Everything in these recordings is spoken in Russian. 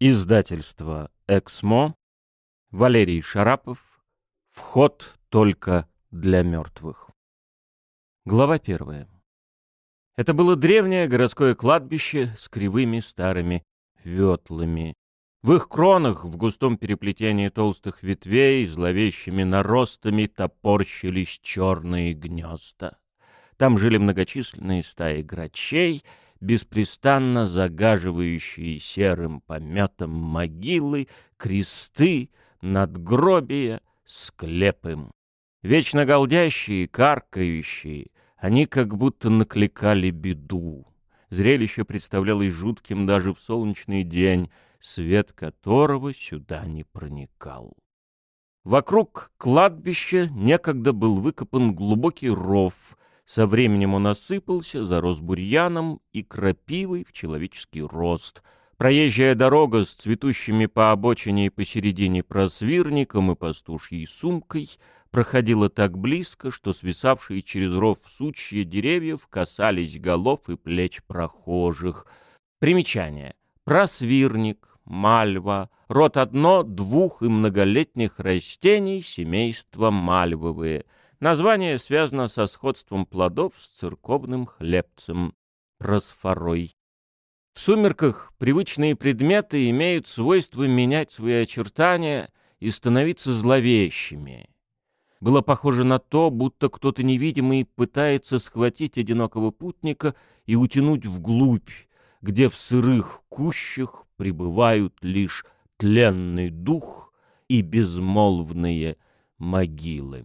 Издательство «Эксмо», Валерий Шарапов, «Вход только для мертвых». Глава первая. Это было древнее городское кладбище с кривыми старыми ветлами. В их кронах, в густом переплетении толстых ветвей, зловещими наростами топорщились черные гнезда. Там жили многочисленные стаи грачей — беспрестанно загаживающие серым пометом могилы, кресты, надгробия, склепы. Вечно голдящие, каркающие, они как будто накликали беду. Зрелище представлялось жутким даже в солнечный день, свет которого сюда не проникал. Вокруг кладбища некогда был выкопан глубокий ров — со временем он осыпался, зарос бурьяном и крапивой в человеческий рост. Проезжая дорога с цветущими по обочине и посередине просвирником и пастушьей сумкой проходила так близко, что свисавшие через ров сучья деревьев касались голов и плеч прохожих. Примечание. Просвирник, мальва, род одно, двух и многолетних растений семейства мальвовые — Название связано со сходством плодов с церковным хлебцем — просфорой. В сумерках привычные предметы имеют свойство менять свои очертания и становиться зловещими. Было похоже на то, будто кто-то невидимый пытается схватить одинокого путника и утянуть вглубь, где в сырых кущах пребывают лишь тленный дух и безмолвные могилы.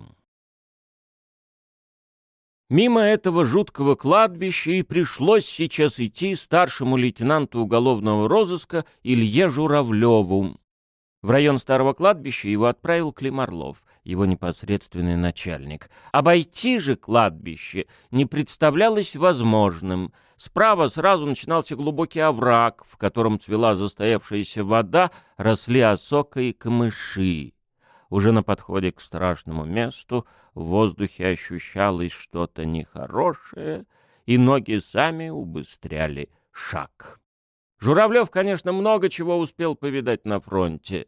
Мимо этого жуткого кладбища и пришлось сейчас идти старшему лейтенанту уголовного розыска Илье Журавлеву. В район старого кладбища его отправил Клим Орлов, его непосредственный начальник. Обойти же кладбище не представлялось возможным. Справа сразу начинался глубокий овраг, в котором цвела застоявшаяся вода, росли осока и камыши. Уже на подходе к страшному месту в воздухе ощущалось что-то нехорошее, и ноги сами убыстряли шаг. Журавлев, конечно, много чего успел повидать на фронте,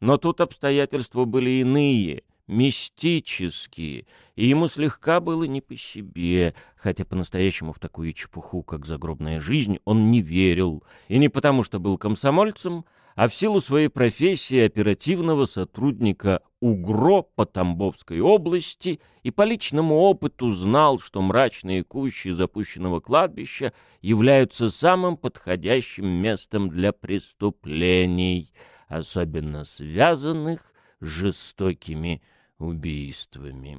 но тут обстоятельства были иные, мистические, и ему слегка было не по себе, хотя по-настоящему в такую чепуху, как загробная жизнь, он не верил, и не потому, что был комсомольцем, а в силу своей профессии оперативного сотрудника УГРО по Тамбовской области и по личному опыту знал, что мрачные кущи запущенного кладбища являются самым подходящим местом для преступлений, особенно связанных с жестокими убийствами.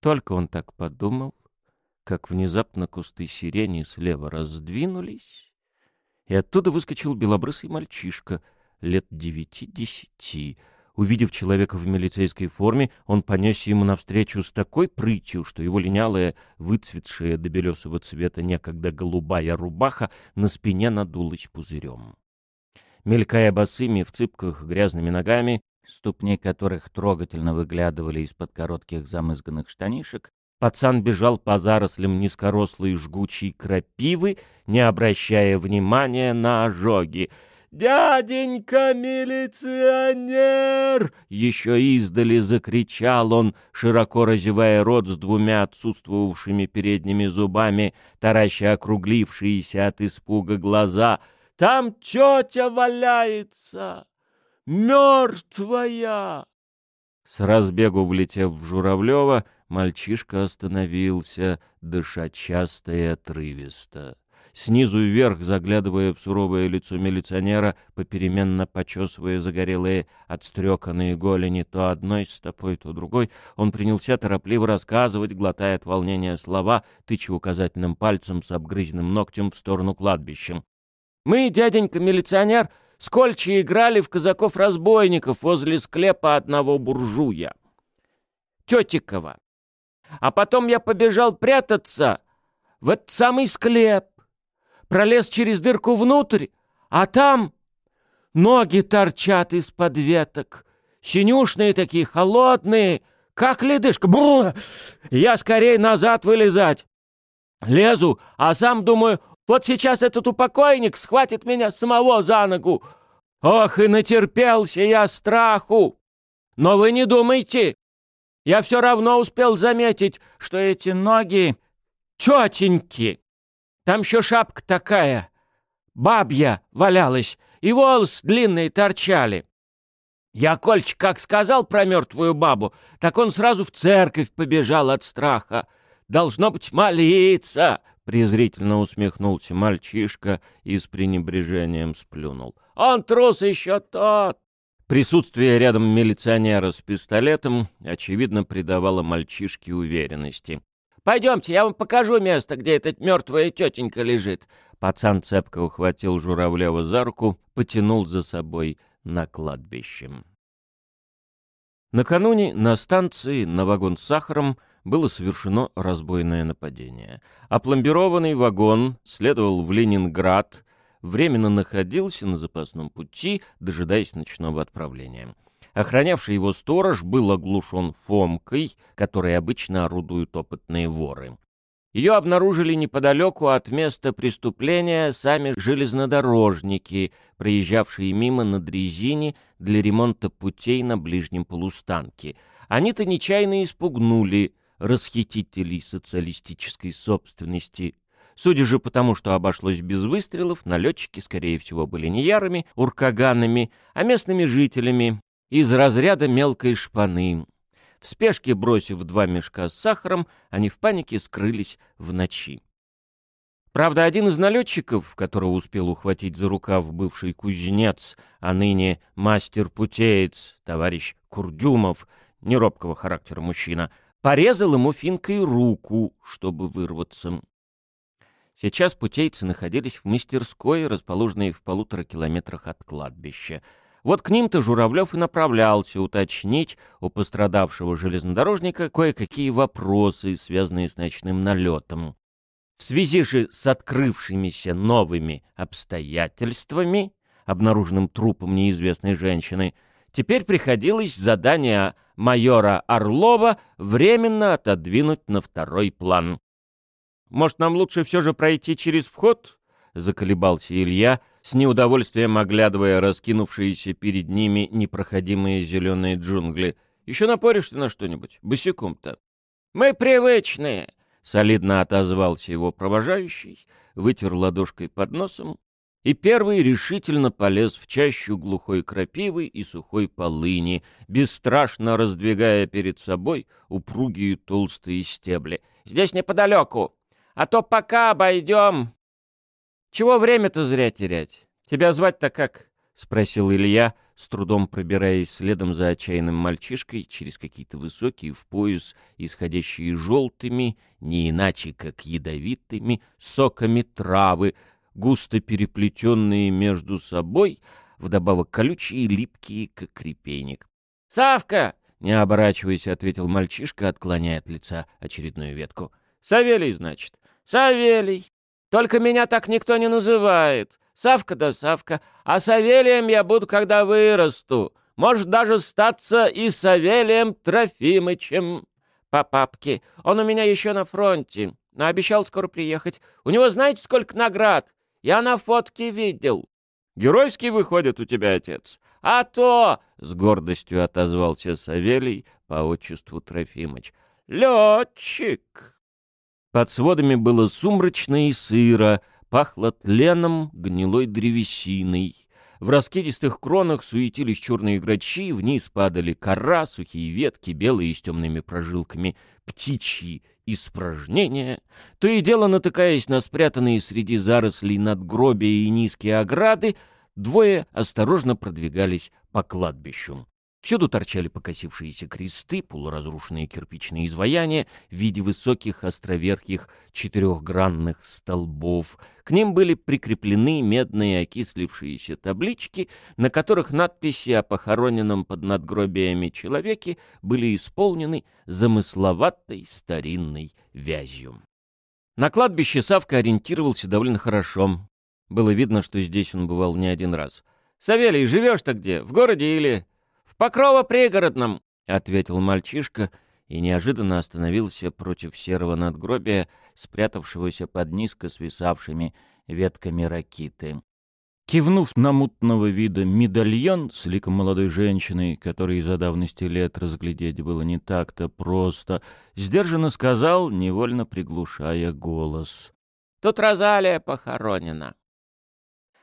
Только он так подумал, как внезапно кусты сирени слева раздвинулись, и оттуда выскочил белобрысый мальчишка лет девяти-десяти. Увидев человека в милицейской форме, он понесся ему навстречу с такой прытью, что его линялая, выцветшая до белесого цвета некогда голубая рубаха на спине надулась пузырем. Мелькая босыми в цыпках грязными ногами, ступни которых трогательно выглядывали из-под коротких замызганных штанишек, Пацан бежал по зарослям низкорослой жгучей крапивы, не обращая внимания на ожоги. «Дяденька милиционер!» Еще издали закричал он, широко разевая рот с двумя отсутствовавшими передними зубами, тараща округлившиеся от испуга глаза. «Там тетя валяется! Мертвая!» С разбегу влетев в Журавлева, Мальчишка остановился, дыша часто и отрывисто. Снизу вверх, заглядывая в суровое лицо милиционера, попеременно почесывая загорелые, отстреканные голени то одной стопой, то другой, он принялся торопливо рассказывать, глотая от волнения слова, тыча указательным пальцем с обгрызенным ногтем в сторону кладбища. «Мы, дяденька милиционер, скольче играли в казаков-разбойников возле склепа одного буржуя. Тетикова. А потом я побежал прятаться в этот самый склеп. Пролез через дырку внутрь, а там ноги торчат из-под веток. Синюшные такие, холодные, как ледышка. Бррр! Я скорее назад вылезать. Лезу, а сам думаю, Вот сейчас этот упокойник схватит меня самого за ногу. Ох, и натерпелся я страху! Но вы не думайте, я все равно успел заметить, что эти ноги тетеньки. Там еще шапка такая, бабья валялась, и волос длинные торчали. Я Кольчик как сказал про мертвую бабу, так он сразу в церковь побежал от страха. Должно быть, молиться, — презрительно усмехнулся мальчишка и с пренебрежением сплюнул. «Он трус еще тот!» Присутствие рядом милиционера с пистолетом, очевидно, придавало мальчишке уверенности. «Пойдемте, я вам покажу место, где эта мертвая тетенька лежит». Пацан цепко ухватил Журавлева за руку, потянул за собой на кладбище. Накануне на станции на вагон с сахаром было совершено разбойное нападение. Опломбированный вагон следовал в Ленинград, временно находился на запасном пути, дожидаясь ночного отправления. Охранявший его сторож был оглушен фомкой, которой обычно орудуют опытные воры. Ее обнаружили неподалеку от места преступления сами железнодорожники, проезжавшие мимо на дрезине для ремонта путей на ближнем полустанке. Они-то нечаянно испугнули расхитителей социалистической собственности. Судя же по тому, что обошлось без выстрелов, налетчики, скорее всего, были не ярыми, уркаганами, а местными жителями из разряда мелкой шпаны. В спешке бросив два мешка с сахаром, они в панике скрылись в ночи. Правда, один из налетчиков, которого успел ухватить за рукав бывший кузнец, а ныне мастер-путеец, товарищ Курдюмов, неробкого характера мужчина, порезал ему финкой руку, чтобы вырваться. Сейчас путейцы находились в мастерской, расположенной в полутора километрах от кладбища. Вот к ним-то Журавлев и направлялся уточнить у пострадавшего железнодорожника кое-какие вопросы, связанные с ночным налетом. В связи же с открывшимися новыми обстоятельствами, обнаруженным трупом неизвестной женщины, теперь приходилось задание майора Орлова временно отодвинуть на второй план. «Может, нам лучше все же пройти через вход?» — заколебался Илья, с неудовольствием оглядывая раскинувшиеся перед ними непроходимые зеленые джунгли. «Еще напоришься на что-нибудь? Босиком-то?» «Мы привычные!» — солидно отозвался его провожающий, вытер ладошкой под носом и первый решительно полез в чащу глухой крапивы и сухой полыни, бесстрашно раздвигая перед собой упругие толстые стебли. «Здесь неподалеку, а то пока обойдем. Чего время-то зря терять? Тебя звать-то как?» — спросил Илья, с трудом пробираясь следом за отчаянным мальчишкой через какие-то высокие в пояс, исходящие желтыми, не иначе как ядовитыми, соками травы, густо переплетенные между собой, вдобавок колючие и липкие, как крепейник. «Савка!» — не оборачиваясь, ответил мальчишка, отклоняя от лица очередную ветку. «Савелий, значит?» «Савелий! Только меня так никто не называет. Савка да Савка. А Савелием я буду, когда вырасту. Может, даже статься и Савелием Трофимычем по папке. Он у меня еще на фронте, но обещал скоро приехать. У него знаете, сколько наград? Я на фотке видел. Геройский выходит у тебя отец. А то, — с гордостью отозвался Савелий по отчеству Трофимыч, — летчик. Под сводами было сумрачно и сыро, пахло тленом, гнилой древесиной. В раскидистых кронах суетились черные грачи, вниз падали кора, сухие ветки, белые с темными прожилками, птичьи испражнения, то и дело натыкаясь на спрятанные среди зарослей надгробия и низкие ограды, двое осторожно продвигались по кладбищу. Всюду торчали покосившиеся кресты, полуразрушенные кирпичные изваяния в виде высоких островерхих четырехгранных столбов. К ним были прикреплены медные окислившиеся таблички, на которых надписи о похороненном под надгробиями человеке были исполнены замысловатой старинной вязью. На кладбище Савка ориентировался довольно хорошо. Было видно, что здесь он бывал не один раз. «Савелий, живешь-то где? В городе или...» «В Покрово-пригородном», — ответил мальчишка и неожиданно остановился против серого надгробия, спрятавшегося под низко свисавшими ветками ракиты. Кивнув на мутного вида медальон с ликом молодой женщины, который за давности лет разглядеть было не так-то просто, сдержанно сказал, невольно приглушая голос. «Тут Розалия похоронена.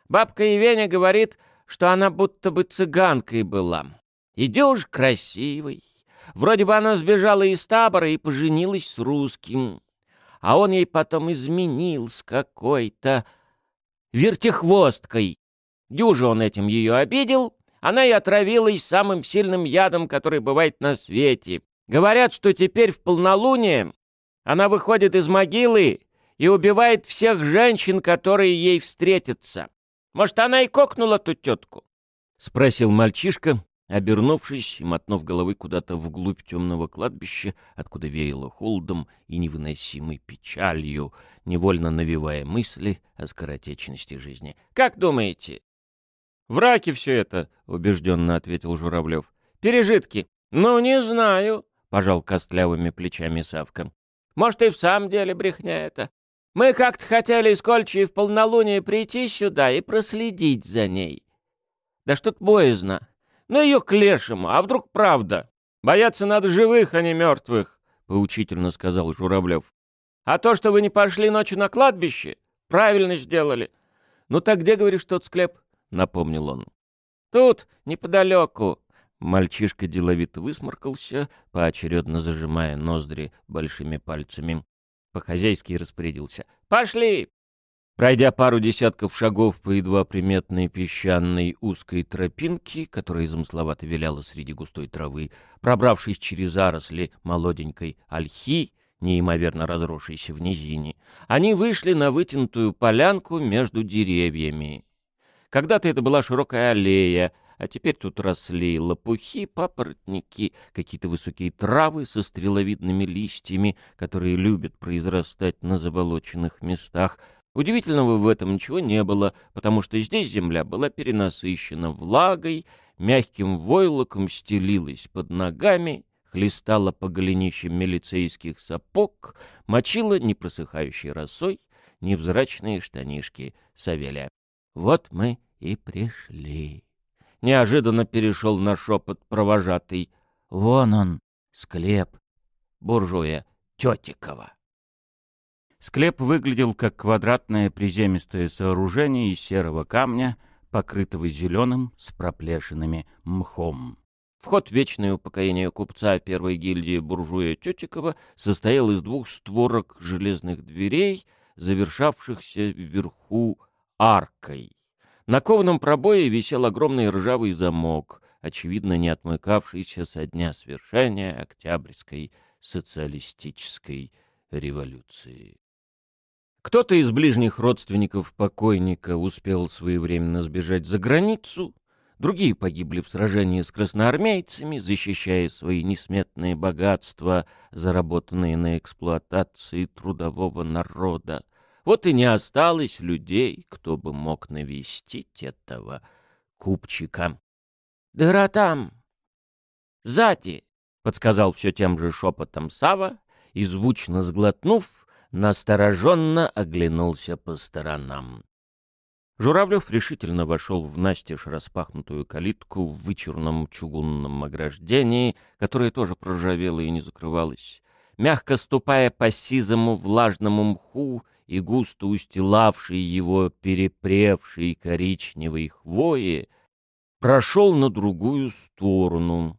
Бабка Евеня говорит, что она будто бы цыганкой была. Идешь красивой. Вроде бы она сбежала из табора и поженилась с русским. А он ей потом изменил с какой-то вертихвосткой. Дюже он этим ее обидел, она и отравилась самым сильным ядом, который бывает на свете. Говорят, что теперь в полнолуние она выходит из могилы и убивает всех женщин, которые ей встретятся. Может, она и кокнула ту тетку? — спросил мальчишка, обернувшись и мотнув головой куда-то вглубь темного кладбища, откуда веяло холодом и невыносимой печалью, невольно навевая мысли о скоротечности жизни. «Как думаете?» «Враки все это», — убежденно ответил Журавлев. «Пережитки». «Ну, не знаю», — пожал костлявыми плечами Савка. «Может, и в самом деле брехня это. Мы как-то хотели с Кольчей в полнолуние прийти сюда и проследить за ней. Да что-то боязно. Ну ее к лешему, а вдруг правда? Бояться надо живых, а не мертвых, — поучительно сказал Журавлев. А то, что вы не пошли ночью на кладбище, правильно сделали. Ну так где, говоришь, тот склеп? — напомнил он. Тут, неподалеку. Мальчишка деловито высморкался, поочередно зажимая ноздри большими пальцами. По-хозяйски распорядился. «Пошли!» Пройдя пару десятков шагов по едва приметной песчаной узкой тропинке, которая замысловато виляла среди густой травы, пробравшись через заросли молоденькой ольхи, неимоверно разросшейся в низине, они вышли на вытянутую полянку между деревьями. Когда-то это была широкая аллея, а теперь тут росли лопухи, папоротники, какие-то высокие травы со стреловидными листьями, которые любят произрастать на заболоченных местах. Удивительного в этом ничего не было, потому что здесь земля была перенасыщена влагой, мягким войлоком стелилась под ногами, хлестала по голенищам милицейских сапог, мочила непросыхающей росой невзрачные штанишки Савелия. Вот мы и пришли неожиданно перешел на шепот провожатый. «Вон он, склеп буржуя Тетикова». Склеп выглядел как квадратное приземистое сооружение из серого камня, покрытого зеленым с проплешинами мхом. Вход в вечное упокоение купца первой гильдии буржуя Тетикова состоял из двух створок железных дверей, завершавшихся вверху аркой. На кованом пробое висел огромный ржавый замок, очевидно не отмыкавшийся со дня свершения Октябрьской социалистической революции. Кто-то из ближних родственников покойника успел своевременно сбежать за границу, другие погибли в сражении с красноармейцами, защищая свои несметные богатства, заработанные на эксплуатации трудового народа. Вот и не осталось людей, кто бы мог навестить этого купчика. — Дыра там, сзади, — подсказал все тем же шепотом Сава и, звучно сглотнув, настороженно оглянулся по сторонам. Журавлев решительно вошел в настежь распахнутую калитку в вычурном чугунном ограждении, которое тоже проржавело и не закрывалось. Мягко ступая по сизому влажному мху и густо устилавший его перепревшей коричневой хвои, прошел на другую сторону.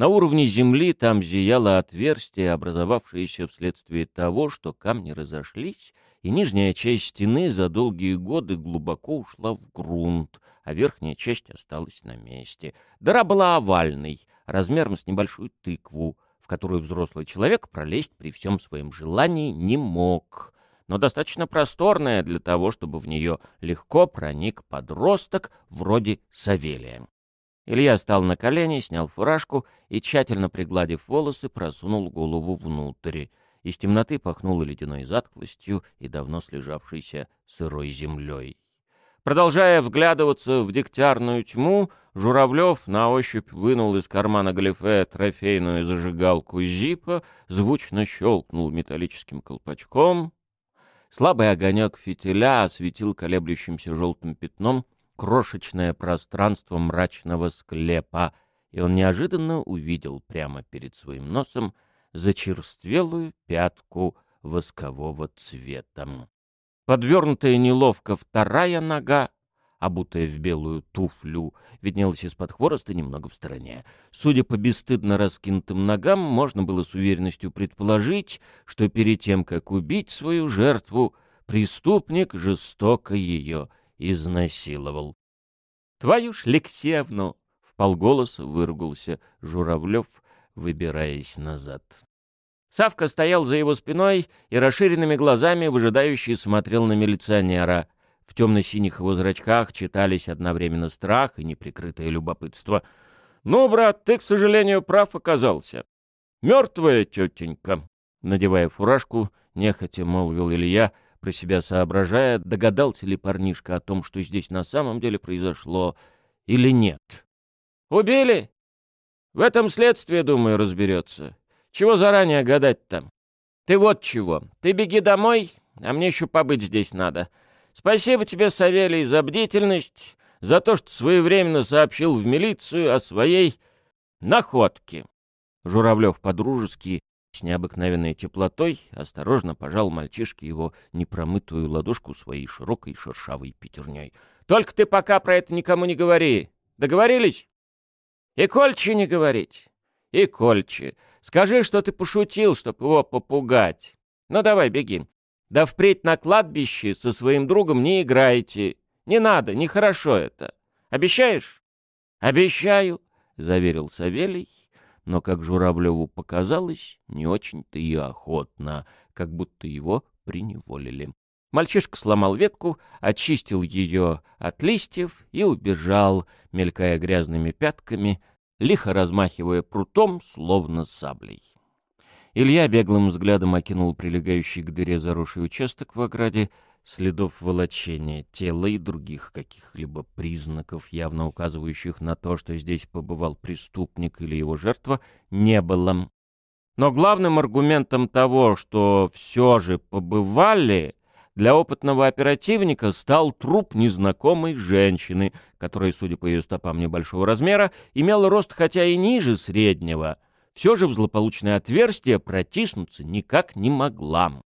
На уровне земли там зияло отверстие, образовавшееся вследствие того, что камни разошлись, и нижняя часть стены за долгие годы глубоко ушла в грунт, а верхняя часть осталась на месте. Дыра была овальной, размером с небольшую тыкву, в которую взрослый человек пролезть при всем своем желании не мог — но достаточно просторная для того, чтобы в нее легко проник подросток вроде Савелия. Илья стал на колени, снял фуражку и, тщательно пригладив волосы, просунул голову внутрь. Из темноты пахнуло ледяной затхлостью и давно слежавшейся сырой землей. Продолжая вглядываться в дегтярную тьму, Журавлев на ощупь вынул из кармана галифе трофейную зажигалку Зипа, звучно щелкнул металлическим колпачком, Слабый огонек фитиля осветил колеблющимся желтым пятном крошечное пространство мрачного склепа, и он неожиданно увидел прямо перед своим носом зачерствелую пятку воскового цвета. Подвернутая неловко вторая нога, обутая в белую туфлю, виднелась из-под хвороста немного в стороне. Судя по бесстыдно раскинутым ногам, можно было с уверенностью предположить, что перед тем, как убить свою жертву, преступник жестоко ее изнасиловал. — Твою ж Лексевну! — вполголоса выругался Журавлев, выбираясь назад. Савка стоял за его спиной и расширенными глазами выжидающий смотрел на милиционера. В темно-синих его зрачках читались одновременно страх и неприкрытое любопытство. — Ну, брат, ты, к сожалению, прав оказался. Мертвая тетенька. Надевая фуражку, нехотя молвил Илья, про себя соображая, догадался ли парнишка о том, что здесь на самом деле произошло, или нет. «Убили? В этом следствие, думаю, разберется. Чего заранее гадать-то? Ты вот чего. Ты беги домой, а мне еще побыть здесь надо. Спасибо тебе, Савелий, за бдительность, за то, что своевременно сообщил в милицию о своей находке». Журавлев по-дружески с необыкновенной теплотой осторожно пожал мальчишке его непромытую ладошку своей широкой шершавой пятерней. — Только ты пока про это никому не говори. Договорились? — И Кольче не говорить. — И Кольче. Скажи, что ты пошутил, чтоб его попугать. Ну давай, беги. Да впредь на кладбище со своим другом не играйте. Не надо, нехорошо это. Обещаешь? — Обещаю, — заверил Савелий но, как Журавлеву показалось, не очень-то и охотно, как будто его приневолили. Мальчишка сломал ветку, очистил ее от листьев и убежал, мелькая грязными пятками, лихо размахивая прутом, словно саблей. Илья беглым взглядом окинул прилегающий к дыре заросший участок в ограде, следов волочения тела и других каких-либо признаков, явно указывающих на то, что здесь побывал преступник или его жертва, не было. Но главным аргументом того, что все же побывали, для опытного оперативника стал труп незнакомой женщины, которая, судя по ее стопам небольшого размера, имела рост хотя и ниже среднего, все же в злополучное отверстие протиснуться никак не могла.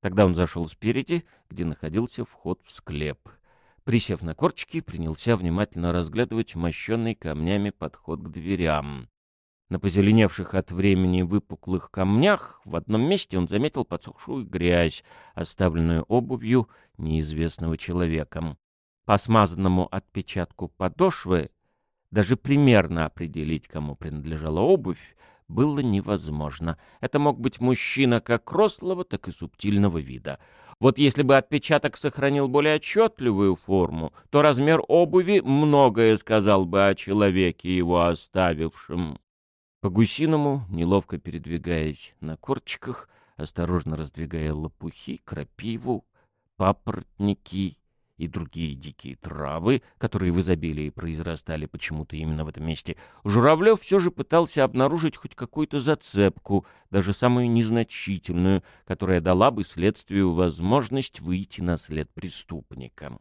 Тогда он зашел спереди, где находился вход в склеп. Присев на корчики, принялся внимательно разглядывать мощенный камнями подход к дверям. На позеленевших от времени выпуклых камнях в одном месте он заметил подсохшую грязь, оставленную обувью неизвестного человека. По смазанному отпечатку подошвы даже примерно определить, кому принадлежала обувь, было невозможно. Это мог быть мужчина как рослого, так и субтильного вида. Вот если бы отпечаток сохранил более отчетливую форму, то размер обуви многое сказал бы о человеке, его оставившем. По-гусиному, неловко передвигаясь на корчиках, осторожно раздвигая лопухи, крапиву, папоротники и другие дикие травы, которые в изобилии произрастали почему-то именно в этом месте, Журавлев все же пытался обнаружить хоть какую-то зацепку, даже самую незначительную, которая дала бы следствию возможность выйти на след преступника.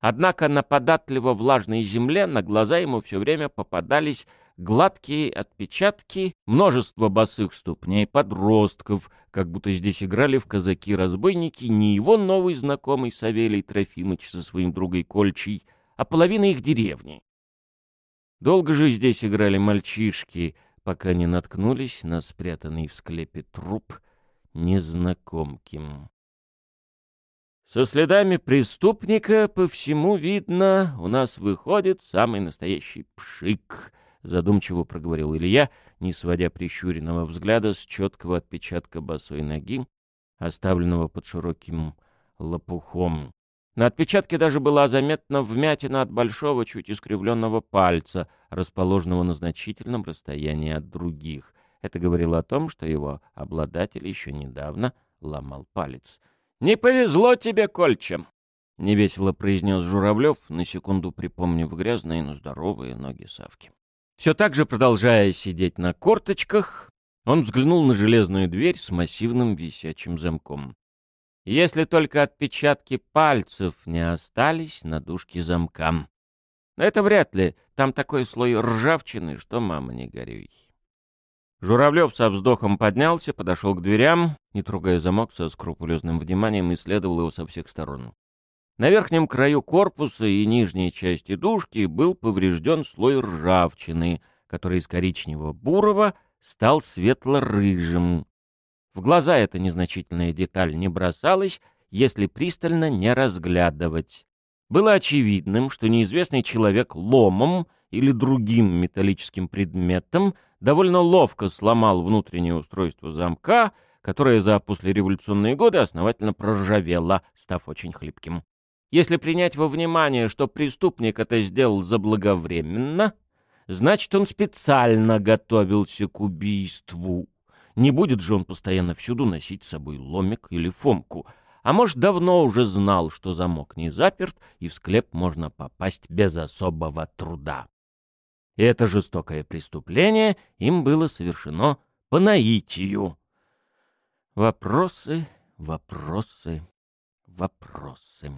Однако на податливо влажной земле на глаза ему все время попадались гладкие отпечатки, множество босых ступней подростков, как будто здесь играли в казаки-разбойники не его новый знакомый Савелий Трофимыч со своим другой Кольчей, а половина их деревни. Долго же здесь играли мальчишки, пока не наткнулись на спрятанный в склепе труп незнакомки. Со следами преступника по всему видно, у нас выходит самый настоящий пшик —— задумчиво проговорил Илья, не сводя прищуренного взгляда с четкого отпечатка босой ноги, оставленного под широким лопухом. На отпечатке даже была заметна вмятина от большого, чуть искривленного пальца, расположенного на значительном расстоянии от других. Это говорило о том, что его обладатель еще недавно ломал палец. «Не повезло тебе, Кольчем!» — невесело произнес Журавлев, на секунду припомнив грязные, но здоровые ноги Савки. Все так же продолжая сидеть на корточках, он взглянул на железную дверь с массивным висячим замком. Если только отпечатки пальцев не остались на дужке замка. Но это вряд ли. Там такой слой ржавчины, что мама не горюй. Журавлев со вздохом поднялся, подошел к дверям, не трогая замок со скрупулезным вниманием, исследовал его со всех сторон. На верхнем краю корпуса и нижней части дужки был поврежден слой ржавчины, который из коричневого бурого стал светло-рыжим. В глаза эта незначительная деталь не бросалась, если пристально не разглядывать. Было очевидным, что неизвестный человек ломом или другим металлическим предметом довольно ловко сломал внутреннее устройство замка, которое за послереволюционные годы основательно проржавело, став очень хлипким. Если принять во внимание, что преступник это сделал заблаговременно, значит, он специально готовился к убийству. Не будет же он постоянно всюду носить с собой ломик или фомку, а может, давно уже знал, что замок не заперт, и в склеп можно попасть без особого труда. И это жестокое преступление им было совершено по наитию. Вопросы, вопросы, вопросы.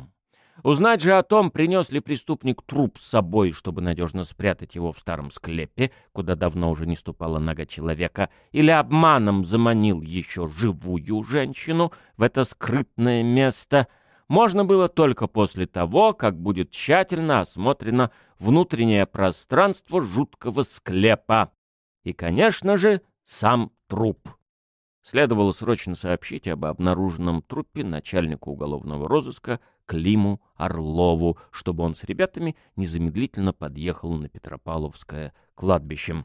Узнать же о том, принес ли преступник труп с собой, чтобы надежно спрятать его в старом склепе, куда давно уже не ступала нога человека, или обманом заманил еще живую женщину в это скрытное место, можно было только после того, как будет тщательно осмотрено внутреннее пространство жуткого склепа. И, конечно же, сам труп. Следовало срочно сообщить об обнаруженном трупе начальнику уголовного розыска Климу Орлову, чтобы он с ребятами незамедлительно подъехал на Петропавловское кладбище.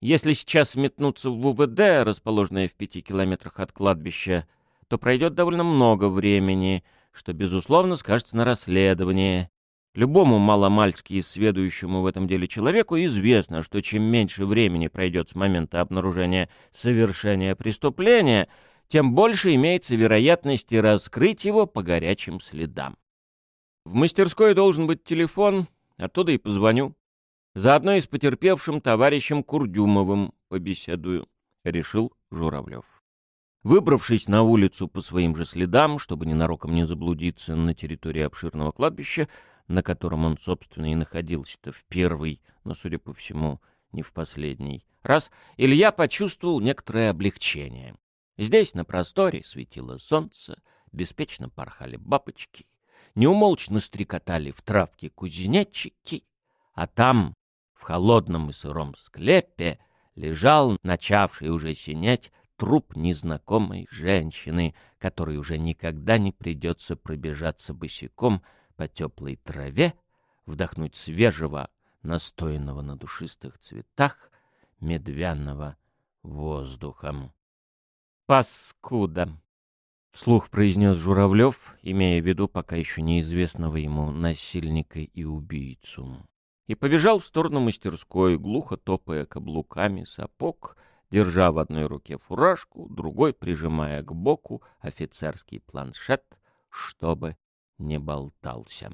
Если сейчас метнуться в УВД, расположенное в пяти километрах от кладбища, то пройдет довольно много времени, что, безусловно, скажется на расследовании. Любому маломальски сведущему в этом деле человеку известно, что чем меньше времени пройдет с момента обнаружения совершения преступления, тем больше имеется вероятности раскрыть его по горячим следам. В мастерской должен быть телефон, оттуда и позвоню. Заодно и с потерпевшим товарищем Курдюмовым побеседую, — решил Журавлев. Выбравшись на улицу по своим же следам, чтобы ненароком не заблудиться на территории обширного кладбища, на котором он, собственно, и находился-то в первый, но, судя по всему, не в последний раз, Илья почувствовал некоторое облегчение. Здесь, на просторе, светило солнце, беспечно порхали бабочки, неумолчно стрекотали в травке кузнечики, а там, в холодном и сыром склепе, лежал, начавший уже синять, труп незнакомой женщины, которой уже никогда не придется пробежаться босиком по теплой траве, вдохнуть свежего, настоянного на душистых цветах, медвяного воздухом. «Паскуда!» — вслух произнес Журавлев, имея в виду пока еще неизвестного ему насильника и убийцу. И побежал в сторону мастерской, глухо топая каблуками сапог, держа в одной руке фуражку, другой прижимая к боку офицерский планшет, чтобы не болтался.